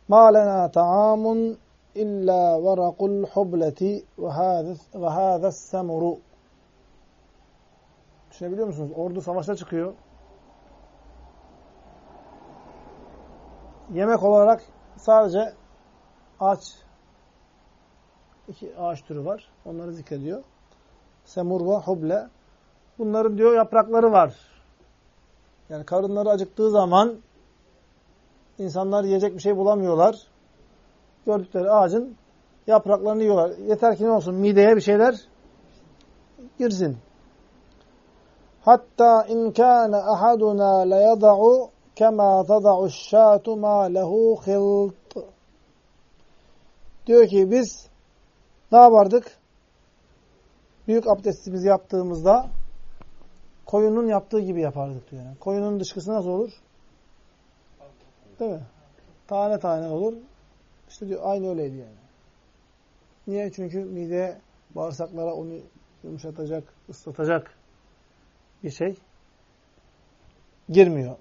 مَا لَنَا تَعَامٌ إِلَّا وَرَقُ الْحُبْلَةِ وَهَذَا السَّمُرُ Düşünebiliyor musunuz? Ordu savaşa çıkıyor. Yemek olarak sadece ağaç iki ağaç türü var. Onları zikrediyor. Semur ve huble. Bunların diyor yaprakları var. Yani karınları acıktığı zaman insanlar yiyecek bir şey bulamıyorlar. Gördükleri ağacın yapraklarını yiyorlar. Yeter ki ne olsun mideye bir şeyler girsin. Hatta in kana ahaduna la yad'u kema tad'u şatu ma lehu khilt. Diyor ki biz ne yapardık? Büyük abdestimizi yaptığımızda koyunun yaptığı gibi yapardık diyor. Yani. Koyunun dışkısı nasıl olur? Değil mi? Tane tane olur. İşte diyor aynı öyleydi yani. Niye? Çünkü mide bağırsaklara onu yumuşatacak, ıslatacak bir şey girmiyor.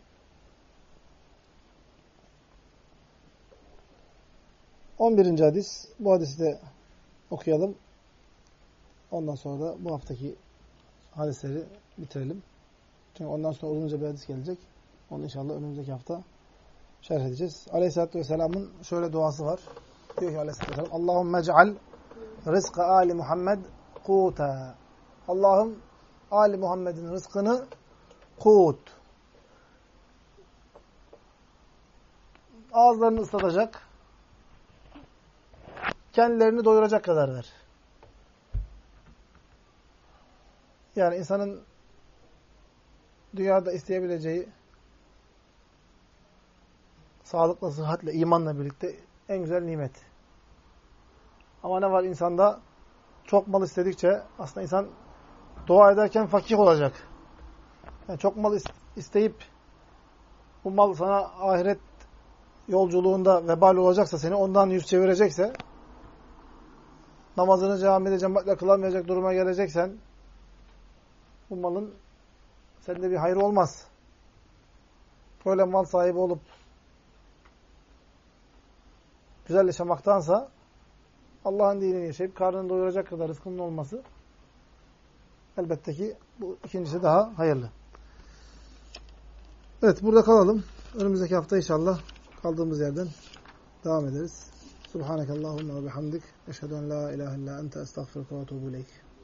On birinci hadis. Bu hadisi de okuyalım. Ondan sonra da bu haftaki hadisleri bitirelim. Çünkü ondan sonra uzunca bir hadis gelecek. Onu inşallah önümüzdeki hafta şerh edeceğiz. Aleyhisselatü Vesselam'ın şöyle duası var. Diyor ki Aleyhisselatü Vesselam Allahümme ec'al rızkı Ali Muhammed kuta. Allah'ım Ali Muhammed'in rızkını kut. Ağızlarını ıslatacak, kendilerini doyuracak kadar ver. Yani insanın dünyada isteyebileceği sağlıkla, sıhhatle, imanla birlikte en güzel nimet. Ama ne var insanda? Çok mal istedikçe aslında insan dua ederken fakih olacak. Yani çok mal isteyip bu mal sana ahiret yolculuğunda vebal olacaksa seni ondan yüz çevirecekse namazını camide cemaatle kılamayacak duruma geleceksen bu malın sende bir hayır olmaz. Böyle mal sahibi olup güzel yaşamaktansa Allah'ın dinini yaşayıp karnını doyuracak kadar rızkının olması elbette ki bu ikincisi daha hayırlı. Evet burada kalalım. Önümüzdeki hafta inşallah kaldığımız yerden devam ederiz. Subhanakallahumma ve bihamdik. Eşhedü en la ilahe illa ente estağfirullah ve etûbü.